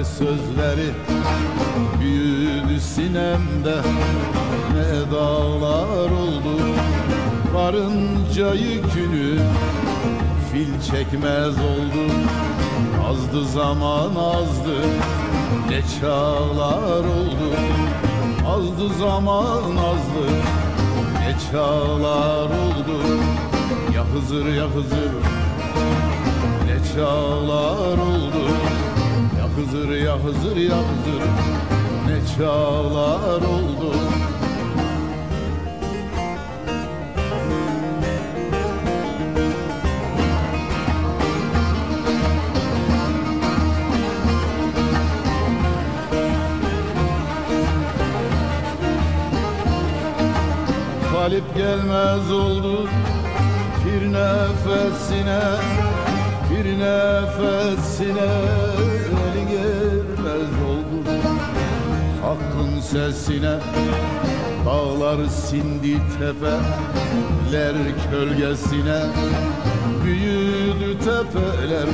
ve sözleri Büyüdü sinemde. Ne dağlar oldu Varınca yükünü fil çekmez oldu. Azdı zaman azdı ne çağlar oldu? Azdı zaman azdı ne çağlar oldu? Ya Hızır ya Hızır çağlar oldu. Ya Hızır ya Hızır ya Hızır. Ne çağlar oldu. Galip gelmez oldu bir nefesine Bir nefesine eli gelmez oldu. Hakkın sesine dağlar sindi tepeler kölgesine. Büyüdü tepeler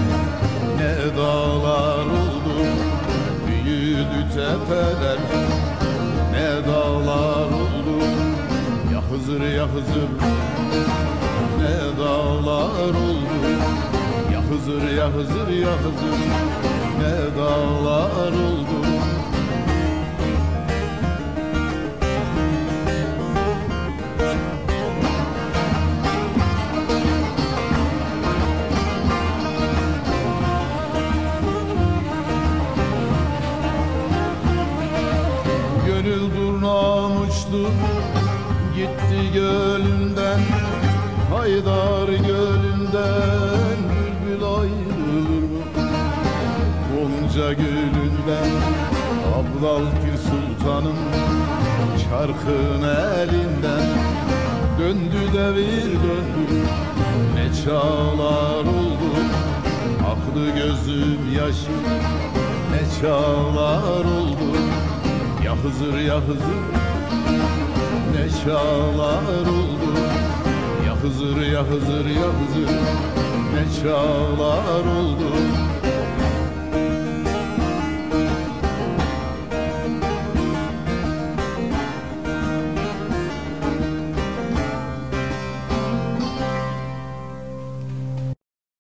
ne dağlar oldu. Büyüdü tepeler ne dağlar oldu. Ya Hızır ya Hızır ne dağlar oldu Hızır ya Hızır ya Hızır ne dağlar oldu. Gönül durnağım uçtu gitti gölünden Haydar Gonca gülünden Abdal Pir Sultan'ın çarkın elinden Döndü devir döndü ne çağlar oldu? Aktı gözüm yaşım ne çağlar oldu? Ya Hızır ya Hızır ne çağlar oldu? Ya Hızır ya Hızır ya Hızır ne çağlar oldu